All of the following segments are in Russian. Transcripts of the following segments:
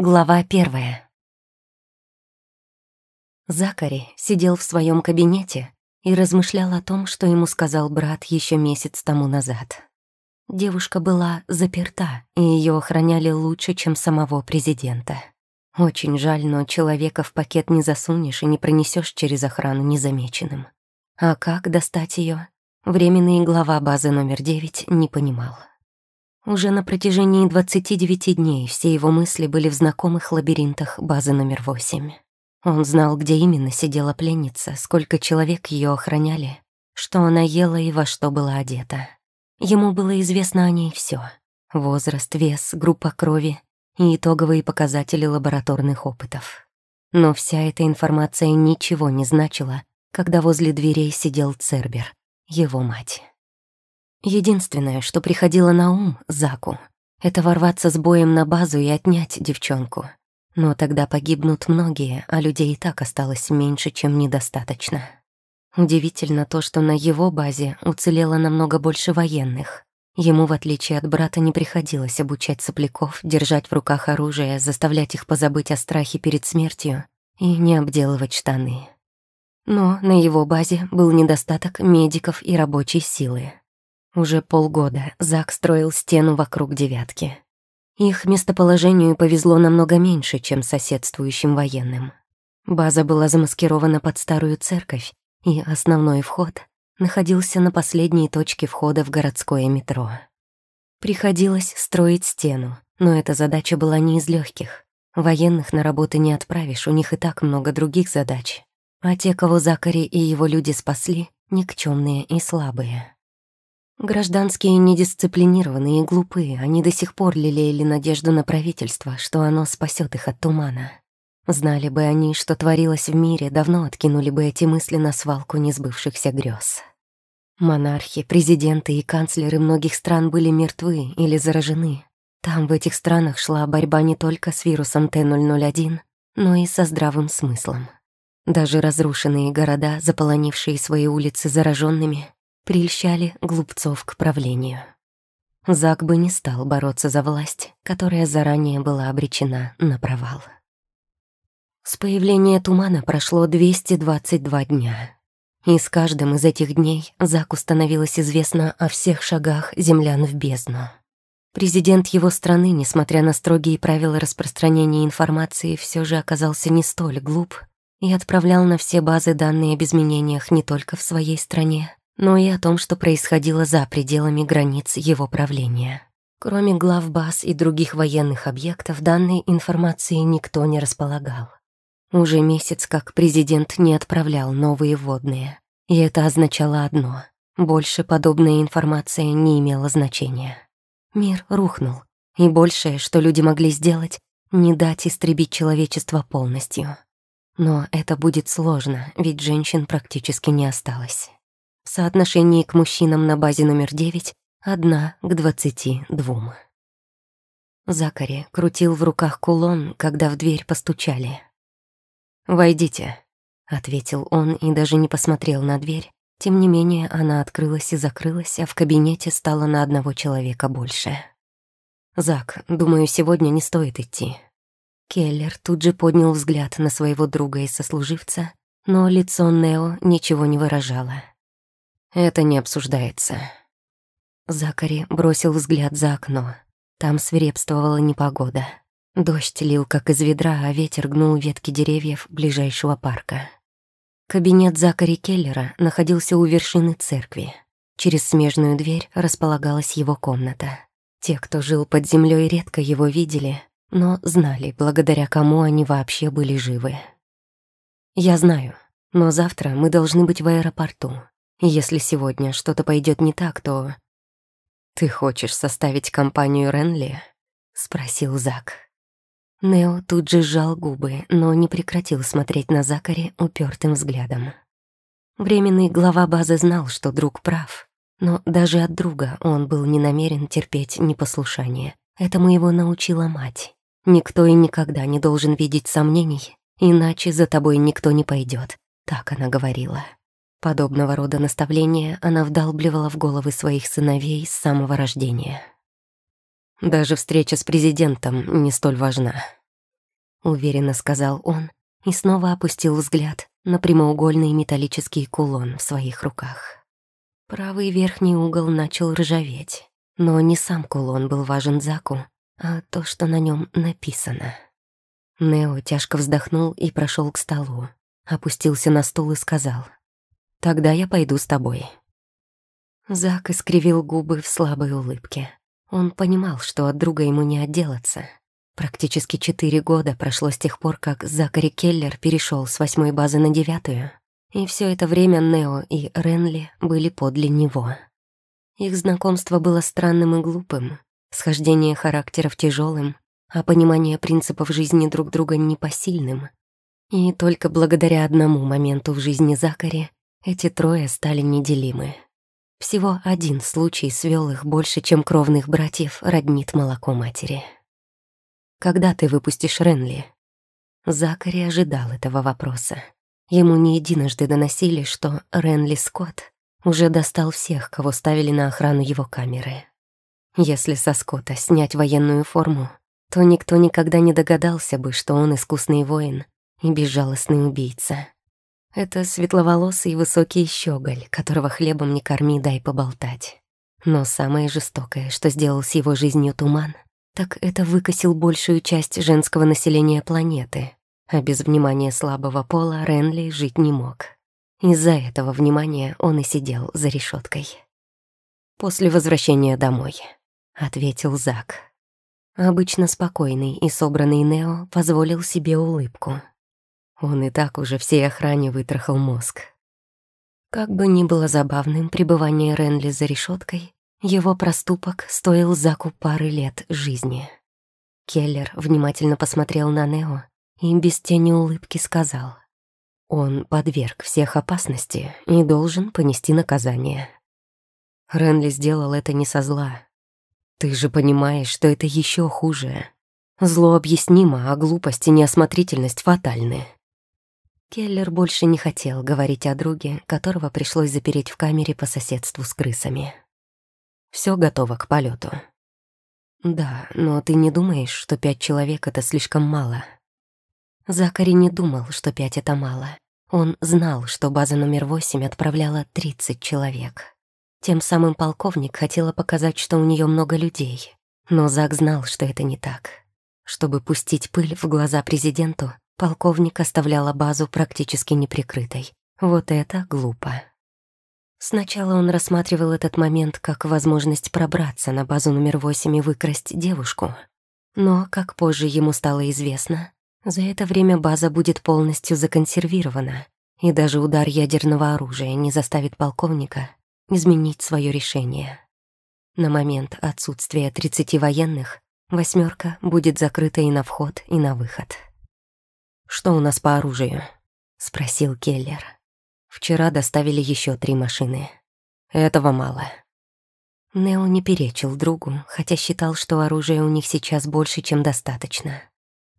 Глава первая. Закари сидел в своем кабинете и размышлял о том, что ему сказал брат еще месяц тому назад. Девушка была заперта, и ее охраняли лучше, чем самого президента. Очень жаль, но человека в пакет не засунешь и не пронесешь через охрану незамеченным. А как достать ее? Временный глава базы номер девять не понимал. Уже на протяжении 29 дней все его мысли были в знакомых лабиринтах базы номер 8. Он знал, где именно сидела пленница, сколько человек ее охраняли, что она ела и во что была одета. Ему было известно о ней все: возраст, вес, группа крови и итоговые показатели лабораторных опытов. Но вся эта информация ничего не значила, когда возле дверей сидел Цербер, его мать. Единственное, что приходило на ум Заку, это ворваться с боем на базу и отнять девчонку. Но тогда погибнут многие, а людей и так осталось меньше, чем недостаточно. Удивительно то, что на его базе уцелело намного больше военных. Ему, в отличие от брата, не приходилось обучать сопляков, держать в руках оружие, заставлять их позабыть о страхе перед смертью и не обделывать штаны. Но на его базе был недостаток медиков и рабочей силы. Уже полгода Зак строил стену вокруг девятки. Их местоположению повезло намного меньше, чем соседствующим военным. База была замаскирована под старую церковь, и основной вход находился на последней точке входа в городское метро. Приходилось строить стену, но эта задача была не из легких. Военных на работы не отправишь, у них и так много других задач. А те, кого Закари и его люди спасли, никчемные и слабые. Гражданские недисциплинированные и глупые, они до сих пор лелеяли надежду на правительство, что оно спасет их от тумана. Знали бы они, что творилось в мире, давно откинули бы эти мысли на свалку несбывшихся грез. Монархи, президенты и канцлеры многих стран были мертвы или заражены. Там, в этих странах, шла борьба не только с вирусом Т-001, но и со здравым смыслом. Даже разрушенные города, заполонившие свои улицы зараженными, прельщали глупцов к правлению. Зак бы не стал бороться за власть, которая заранее была обречена на провал. С появления тумана прошло 222 дня. И с каждым из этих дней Заку становилось известно о всех шагах землян в бездну. Президент его страны, несмотря на строгие правила распространения информации, все же оказался не столь глуп и отправлял на все базы данные об изменениях не только в своей стране, но и о том, что происходило за пределами границ его правления. Кроме глав баз и других военных объектов, данной информации никто не располагал. Уже месяц как президент не отправлял новые водные. И это означало одно — больше подобная информация не имела значения. Мир рухнул, и большее, что люди могли сделать, не дать истребить человечество полностью. Но это будет сложно, ведь женщин практически не осталось. В соотношении к мужчинам на базе номер 9 одна к двадцати двум. Закари крутил в руках кулон, когда в дверь постучали. «Войдите», — ответил он и даже не посмотрел на дверь. Тем не менее, она открылась и закрылась, а в кабинете стало на одного человека больше. «Зак, думаю, сегодня не стоит идти». Келлер тут же поднял взгляд на своего друга и сослуживца, но лицо Нео ничего не выражало. Это не обсуждается. Закари бросил взгляд за окно. Там свирепствовала непогода. Дождь лил, как из ведра, а ветер гнул ветки деревьев ближайшего парка. Кабинет Закари Келлера находился у вершины церкви. Через смежную дверь располагалась его комната. Те, кто жил под землей, редко его видели, но знали, благодаря кому они вообще были живы. «Я знаю, но завтра мы должны быть в аэропорту. Если сегодня что-то пойдет не так, то... «Ты хочешь составить компанию Ренли?» — спросил Зак. Нео тут же сжал губы, но не прекратил смотреть на Закари упертым взглядом. Временный глава базы знал, что друг прав, но даже от друга он был не намерен терпеть непослушание. Этому его научила мать. Никто и никогда не должен видеть сомнений, иначе за тобой никто не пойдет. Так она говорила. Подобного рода наставления она вдалбливала в головы своих сыновей с самого рождения. Даже встреча с президентом не столь важна. — уверенно сказал он и снова опустил взгляд на прямоугольный металлический кулон в своих руках. Правый верхний угол начал ржаветь, но не сам кулон был важен Заку, а то, что на нем написано. Нео тяжко вздохнул и прошел к столу, опустился на стул и сказал, «Тогда я пойду с тобой». Зак искривил губы в слабой улыбке. Он понимал, что от друга ему не отделаться. Практически четыре года прошло с тех пор, как Закари Келлер перешел с восьмой базы на девятую, и все это время Нео и Ренли были подле него. Их знакомство было странным и глупым, схождение характеров тяжелым, а понимание принципов жизни друг друга непосильным. И только благодаря одному моменту в жизни Закари эти трое стали неделимы. Всего один случай свел их больше, чем кровных братьев роднит молоко матери. «Когда ты выпустишь Ренли?» Закари ожидал этого вопроса. Ему не единожды доносили, что Ренли Скотт уже достал всех, кого ставили на охрану его камеры. Если со Скотта снять военную форму, то никто никогда не догадался бы, что он искусный воин и безжалостный убийца. Это светловолосый высокий щеголь, которого хлебом не корми, дай поболтать. Но самое жестокое, что сделал с его жизнью туман, так это выкосил большую часть женского населения планеты, а без внимания слабого пола Ренли жить не мог. Из-за этого внимания он и сидел за решеткой. «После возвращения домой», — ответил Зак. Обычно спокойный и собранный Нео позволил себе улыбку. Он и так уже всей охране вытрахал мозг. Как бы ни было забавным пребывание Ренли за решеткой, его проступок стоил Заку пары лет жизни. Келлер внимательно посмотрел на Нео и без тени улыбки сказал. Он подверг всех опасности и должен понести наказание. Ренли сделал это не со зла. Ты же понимаешь, что это еще хуже. Зло объяснимо, а глупость и неосмотрительность фатальны. Келлер больше не хотел говорить о друге, которого пришлось запереть в камере по соседству с крысами. Все готово к полету. Да, но ты не думаешь, что пять человек — это слишком мало? Закари не думал, что пять — это мало. Он знал, что база номер восемь отправляла 30 человек. Тем самым полковник хотела показать, что у нее много людей. Но Зак знал, что это не так. Чтобы пустить пыль в глаза президенту, полковник оставляла базу практически неприкрытой. Вот это глупо. Сначала он рассматривал этот момент как возможность пробраться на базу номер восемь и выкрасть девушку. Но, как позже ему стало известно, за это время база будет полностью законсервирована, и даже удар ядерного оружия не заставит полковника изменить свое решение. На момент отсутствия 30 военных восьмерка будет закрыта и на вход, и на выход. «Что у нас по оружию?» — спросил Келлер. «Вчера доставили еще три машины. Этого мало». Нео не перечил другу, хотя считал, что оружия у них сейчас больше, чем достаточно.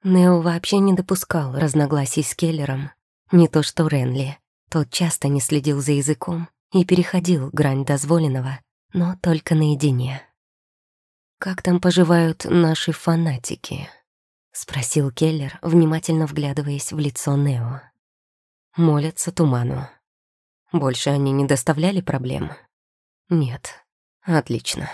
Нео вообще не допускал разногласий с Келлером. Не то что Ренли. Тот часто не следил за языком и переходил грань дозволенного, но только наедине. «Как там поживают наши фанатики?» — спросил Келлер, внимательно вглядываясь в лицо Нео. «Молятся туману. Больше они не доставляли проблем?» «Нет. Отлично».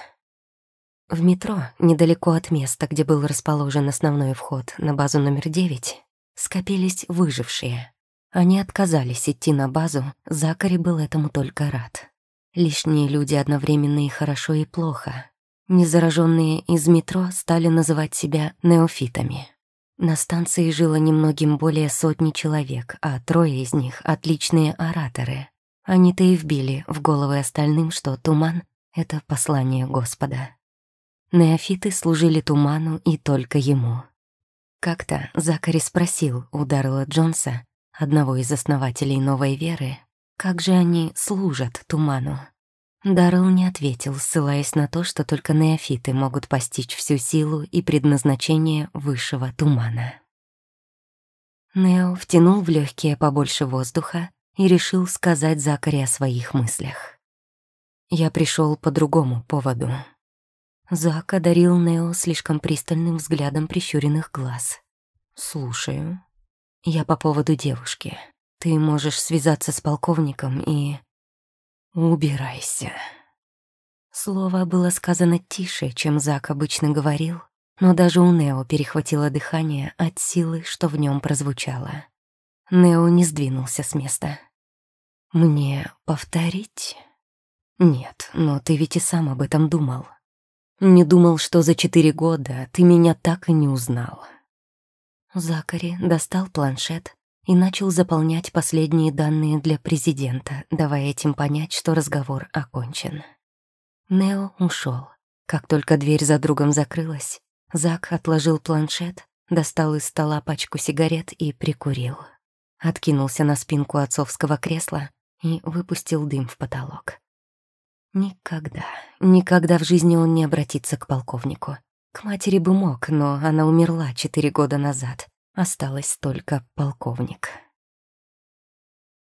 В метро, недалеко от места, где был расположен основной вход на базу номер девять, скопились выжившие. Они отказались идти на базу, Закари был этому только рад. Лишние люди одновременно и хорошо, и плохо. Незараженные из метро стали называть себя неофитами. На станции жило немногим более сотни человек, а трое из них — отличные ораторы. Они-то и вбили в головы остальным, что туман — это послание Господа. Неофиты служили туману и только ему. Как-то Закари спросил у Даррела Джонса, одного из основателей новой веры, как же они служат туману. Даррелл не ответил, ссылаясь на то, что только неофиты могут постичь всю силу и предназначение высшего тумана. Нео втянул в легкие побольше воздуха и решил сказать Закари о своих мыслях. «Я пришел по другому поводу». Зак одарил Нео слишком пристальным взглядом прищуренных глаз. «Слушаю. Я по поводу девушки. Ты можешь связаться с полковником и...» «Убирайся». Слово было сказано тише, чем Зак обычно говорил, но даже у Нео перехватило дыхание от силы, что в нем прозвучало. Нео не сдвинулся с места. «Мне повторить?» «Нет, но ты ведь и сам об этом думал. Не думал, что за четыре года ты меня так и не узнал». Закари достал планшет и начал заполнять последние данные для президента, давая этим понять, что разговор окончен. Нео ушел. Как только дверь за другом закрылась, Зак отложил планшет, достал из стола пачку сигарет и прикурил. Откинулся на спинку отцовского кресла и выпустил дым в потолок. Никогда, никогда в жизни он не обратится к полковнику. К матери бы мог, но она умерла четыре года назад. Осталось только полковник.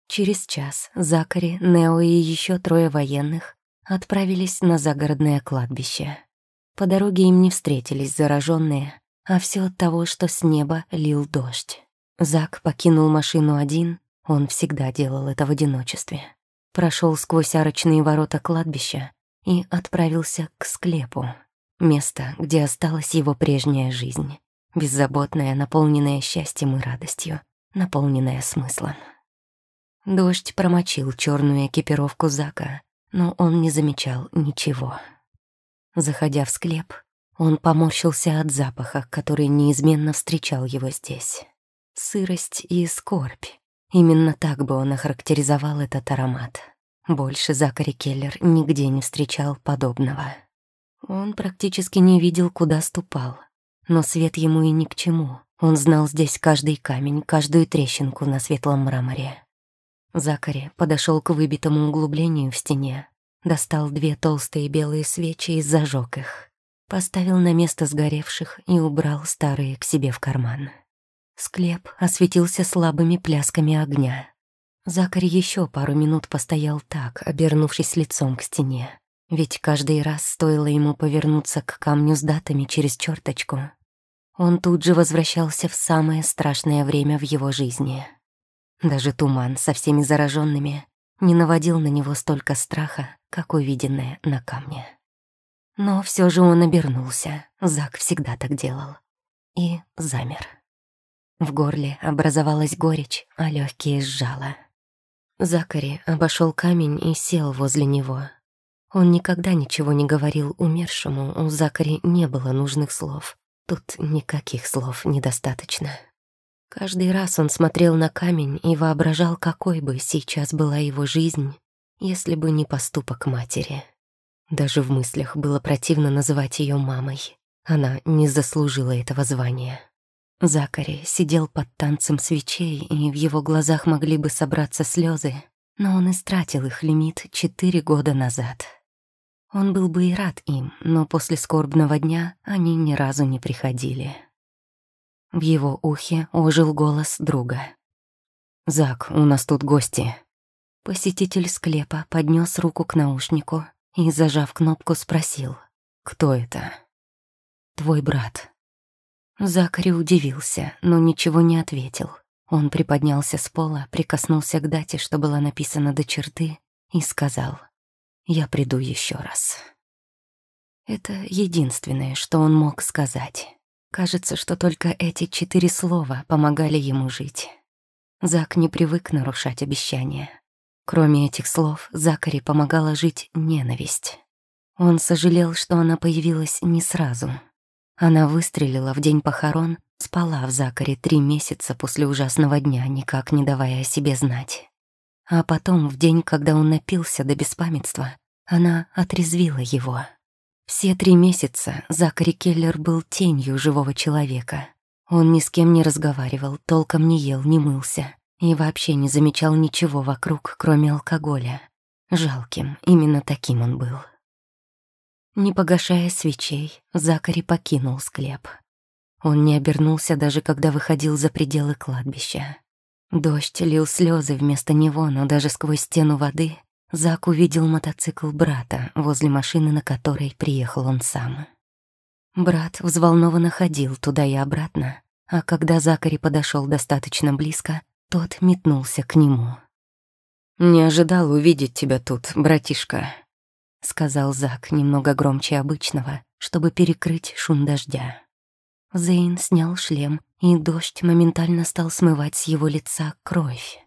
Через час Закари, Нео и еще трое военных отправились на загородное кладбище. По дороге им не встретились зараженные, а все от того, что с неба лил дождь. Зак покинул машину один, он всегда делал это в одиночестве прошел сквозь арочные ворота кладбища и отправился к склепу, место, где осталась его прежняя жизнь, беззаботная, наполненная счастьем и радостью, наполненная смыслом. Дождь промочил черную экипировку Зака, но он не замечал ничего. Заходя в склеп, он поморщился от запаха, который неизменно встречал его здесь. Сырость и скорбь, Именно так бы он охарактеризовал этот аромат. Больше Закари Келлер нигде не встречал подобного. Он практически не видел, куда ступал. Но свет ему и ни к чему. Он знал здесь каждый камень, каждую трещинку на светлом мраморе. Закари подошел к выбитому углублению в стене, достал две толстые белые свечи и зажег их, поставил на место сгоревших и убрал старые к себе в карман. Склеп осветился слабыми плясками огня. Закари еще пару минут постоял так, обернувшись лицом к стене. Ведь каждый раз стоило ему повернуться к камню с датами через черточку. Он тут же возвращался в самое страшное время в его жизни. Даже туман со всеми зараженными не наводил на него столько страха, как увиденное на камне. Но все же он обернулся, Зак всегда так делал, и замер. В горле образовалась горечь, а легкие сжало. Закари обошел камень и сел возле него. Он никогда ничего не говорил умершему, у Закари не было нужных слов. Тут никаких слов недостаточно. Каждый раз он смотрел на камень и воображал, какой бы сейчас была его жизнь, если бы не поступок матери. Даже в мыслях было противно называть ее мамой. Она не заслужила этого звания. Закари сидел под танцем свечей, и в его глазах могли бы собраться слезы, но он истратил их лимит четыре года назад. Он был бы и рад им, но после скорбного дня они ни разу не приходили. В его ухе ожил голос друга. «Зак, у нас тут гости». Посетитель склепа поднес руку к наушнику и, зажав кнопку, спросил. «Кто это?» «Твой брат», Закари удивился, но ничего не ответил. Он приподнялся с пола, прикоснулся к дате, что была написана до черты, и сказал «Я приду еще раз». Это единственное, что он мог сказать. Кажется, что только эти четыре слова помогали ему жить. Зак не привык нарушать обещания. Кроме этих слов, Закари помогала жить ненависть. Он сожалел, что она появилась не сразу — она выстрелила в день похорон, спала в Закаре три месяца после ужасного дня, никак не давая о себе знать. А потом, в день, когда он напился до беспамятства, она отрезвила его. Все три месяца Закари Келлер был тенью живого человека. Он ни с кем не разговаривал, толком не ел, не мылся и вообще не замечал ничего вокруг, кроме алкоголя. Жалким, именно таким он был. Не погашая свечей, Закари покинул склеп. Он не обернулся даже когда выходил за пределы кладбища. Дождь лил слезы вместо него, но даже сквозь стену воды Зак увидел мотоцикл брата возле машины, на которой приехал он сам. Брат взволнованно ходил туда и обратно, а когда Закари подошел достаточно близко, тот метнулся к нему. «Не ожидал увидеть тебя тут, братишка», — сказал Зак немного громче обычного, чтобы перекрыть шум дождя. Зейн снял шлем, и дождь моментально стал смывать с его лица кровь.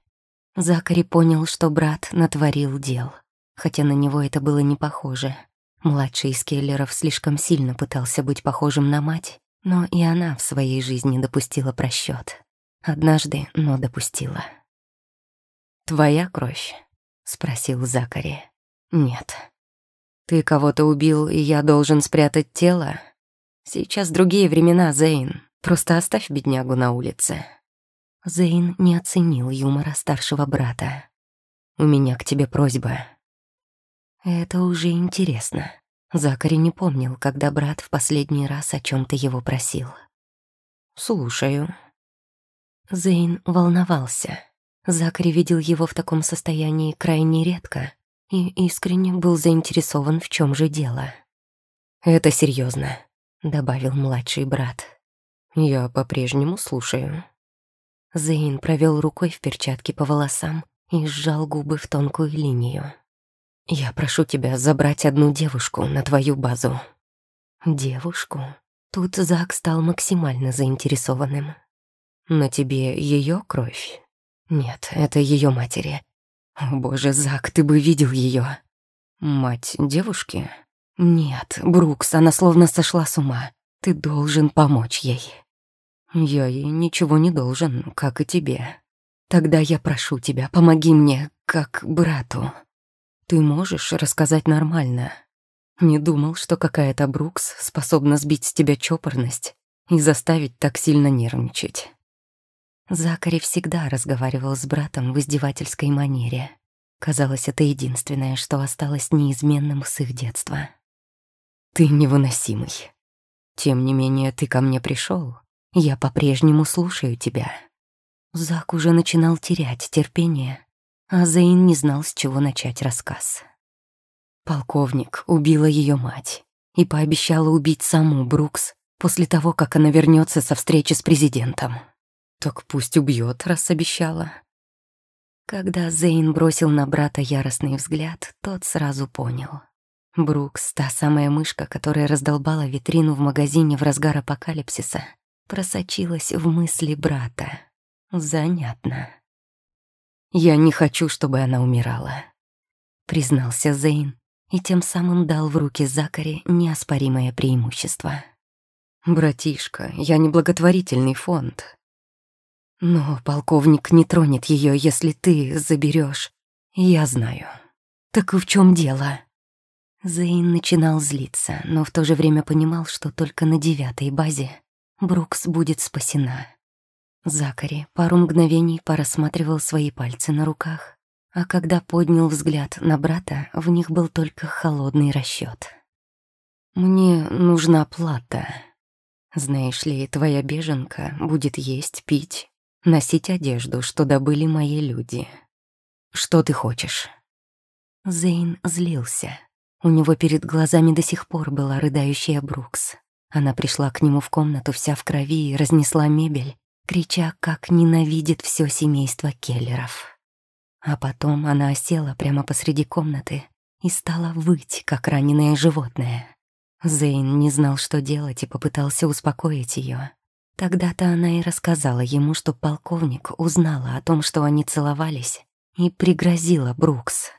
Закари понял, что брат натворил дел, хотя на него это было не похоже. Младший из Келлеров слишком сильно пытался быть похожим на мать, но и она в своей жизни допустила просчет. Однажды, но допустила. «Твоя кровь?» — спросил Закари. «Нет». «Ты кого-то убил, и я должен спрятать тело?» Сейчас другие времена, Зейн. Просто оставь беднягу на улице. Зейн не оценил юмора старшего брата. У меня к тебе просьба. Это уже интересно. Закари не помнил, когда брат в последний раз о чем то его просил. «Слушаю». Зейн волновался. Закари видел его в таком состоянии крайне редко и искренне был заинтересован, в чем же дело. «Это серьезно добавил младший брат. Я по-прежнему слушаю. Зейн провел рукой в перчатке по волосам и сжал губы в тонкую линию. «Я прошу тебя забрать одну девушку на твою базу». «Девушку?» Тут Зак стал максимально заинтересованным. «На тебе ее кровь?» «Нет, это ее матери». «О боже, Зак, ты бы видел ее. «Мать девушки?» «Нет, Брукс, она словно сошла с ума. Ты должен помочь ей». «Я ей ничего не должен, как и тебе. Тогда я прошу тебя, помоги мне, как брату. Ты можешь рассказать нормально. Не думал, что какая-то Брукс способна сбить с тебя чопорность и заставить так сильно нервничать». Закари всегда разговаривал с братом в издевательской манере. Казалось, это единственное, что осталось неизменным с их детства. Ты невыносимый. Тем не менее, ты ко мне пришел. Я по-прежнему слушаю тебя. Зак уже начинал терять терпение, а Зейн не знал, с чего начать рассказ. Полковник убила ее мать и пообещала убить саму Брукс после того, как она вернется со встречи с президентом. Так пусть убьет, раз обещала. Когда Зейн бросил на брата яростный взгляд, тот сразу понял — Брукс, та самая мышка, которая раздолбала витрину в магазине в разгар апокалипсиса, просочилась в мысли брата. Занятно. «Я не хочу, чтобы она умирала», — признался Зейн и тем самым дал в руки Закари неоспоримое преимущество. «Братишка, я не благотворительный фонд. Но полковник не тронет ее, если ты заберешь. Я знаю. Так и в чем дело?» Зейн начинал злиться, но в то же время понимал, что только на девятой базе Брукс будет спасена. Закари пару мгновений порассматривал свои пальцы на руках, а когда поднял взгляд на брата, в них был только холодный расчет. «Мне нужна плата. Знаешь ли, твоя беженка будет есть, пить, носить одежду, что добыли мои люди. Что ты хочешь?» Зейн злился. У него перед глазами до сих пор была рыдающая Брукс. Она пришла к нему в комнату вся в крови и разнесла мебель, крича, как ненавидит все семейство Келлеров. А потом она осела прямо посреди комнаты и стала выть, как раненое животное. Зейн не знал, что делать, и попытался успокоить ее. Тогда-то она и рассказала ему, что полковник узнала о том, что они целовались, и пригрозила Брукс.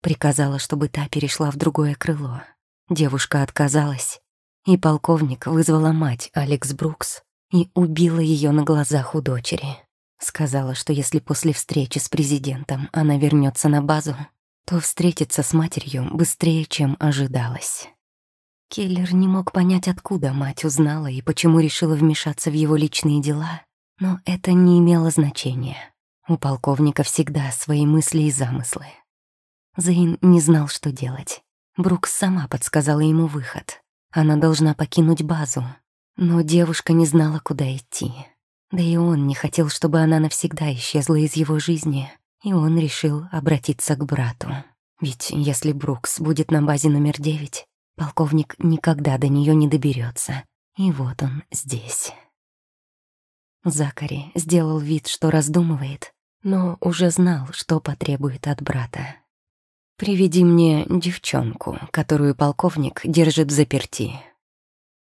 Приказала, чтобы та перешла в другое крыло. Девушка отказалась, и полковник вызвала мать Алекс Брукс и убила ее на глазах у дочери. Сказала, что если после встречи с президентом она вернется на базу, то встретится с матерью быстрее, чем ожидалось. Келлер не мог понять, откуда мать узнала и почему решила вмешаться в его личные дела, но это не имело значения. У полковника всегда свои мысли и замыслы. Зейн не знал, что делать. Брукс сама подсказала ему выход. Она должна покинуть базу. Но девушка не знала, куда идти. Да и он не хотел, чтобы она навсегда исчезла из его жизни, и он решил обратиться к брату. Ведь если Брукс будет на базе номер девять, полковник никогда до нее не доберется. И вот он здесь. Закари сделал вид, что раздумывает, но уже знал, что потребует от брата. «Приведи мне девчонку, которую полковник держит в заперти».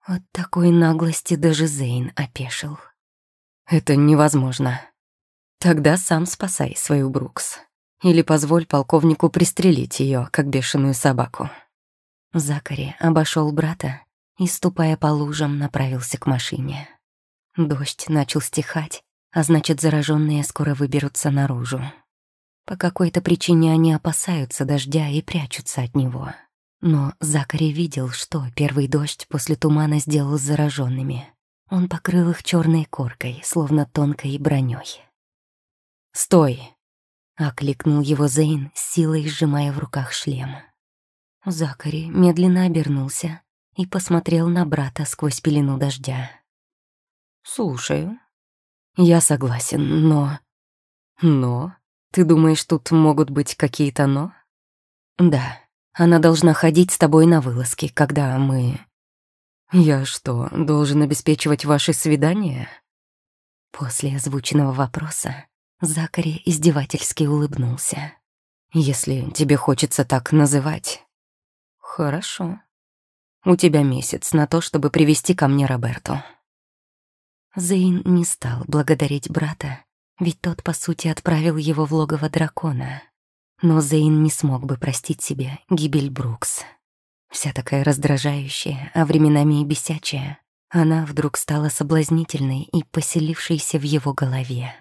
От такой наглости даже Зейн опешил. «Это невозможно. Тогда сам спасай свою Брукс. Или позволь полковнику пристрелить ее, как бешеную собаку». Закари обошел брата и, ступая по лужам, направился к машине. Дождь начал стихать, а значит, зараженные скоро выберутся наружу. По какой-то причине они опасаются дождя и прячутся от него. Но Закари видел, что первый дождь после тумана сделал с зараженными. Он покрыл их черной коркой, словно тонкой броней. «Стой!» — окликнул его Зейн, силой сжимая в руках шлем. Закари медленно обернулся и посмотрел на брата сквозь пелену дождя. «Слушаю». «Я согласен, но...» «Но? Ты думаешь, тут могут быть какие-то «но»?» «Да, она должна ходить с тобой на вылазки, когда мы...» «Я что, должен обеспечивать ваши свидания?» После озвученного вопроса Закари издевательски улыбнулся. «Если тебе хочется так называть...» «Хорошо. У тебя месяц на то, чтобы привести ко мне Роберту». Зейн не стал благодарить брата, ведь тот, по сути, отправил его в логово дракона. Но Зейн не смог бы простить себе гибель Брукс. Вся такая раздражающая, а временами и бесячая, она вдруг стала соблазнительной и поселившейся в его голове.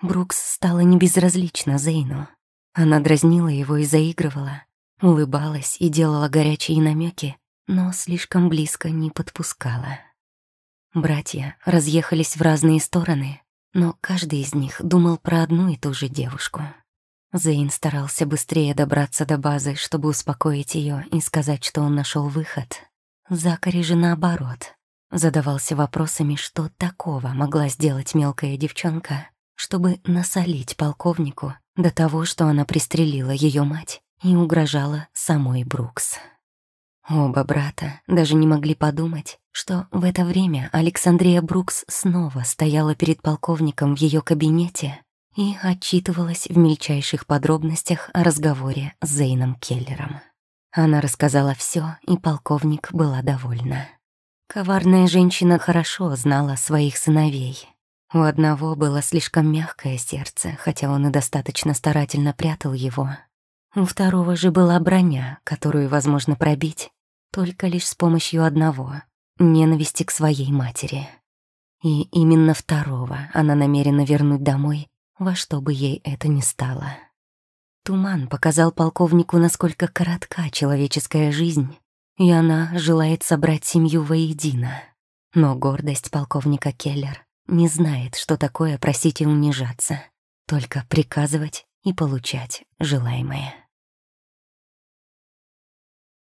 Брукс стала небезразлична Зейну. Она дразнила его и заигрывала, улыбалась и делала горячие намеки, но слишком близко не подпускала. Братья разъехались в разные стороны, но каждый из них думал про одну и ту же девушку. Зейн старался быстрее добраться до базы, чтобы успокоить ее и сказать, что он нашел выход. Закари же наоборот. Задавался вопросами, что такого могла сделать мелкая девчонка, чтобы насолить полковнику до того, что она пристрелила ее мать и угрожала самой Брукс. Оба брата даже не могли подумать, что в это время Александрия Брукс снова стояла перед полковником в ее кабинете и отчитывалась в мельчайших подробностях о разговоре с Зейном Келлером. Она рассказала все, и полковник была довольна. Коварная женщина хорошо знала своих сыновей. У одного было слишком мягкое сердце, хотя он и достаточно старательно прятал его, у второго же была броня, которую возможно пробить только лишь с помощью одного — ненависти к своей матери. И именно второго она намерена вернуть домой, во что бы ей это ни стало. Туман показал полковнику, насколько коротка человеческая жизнь, и она желает собрать семью воедино. Но гордость полковника Келлер не знает, что такое просить и унижаться, только приказывать и получать желаемое.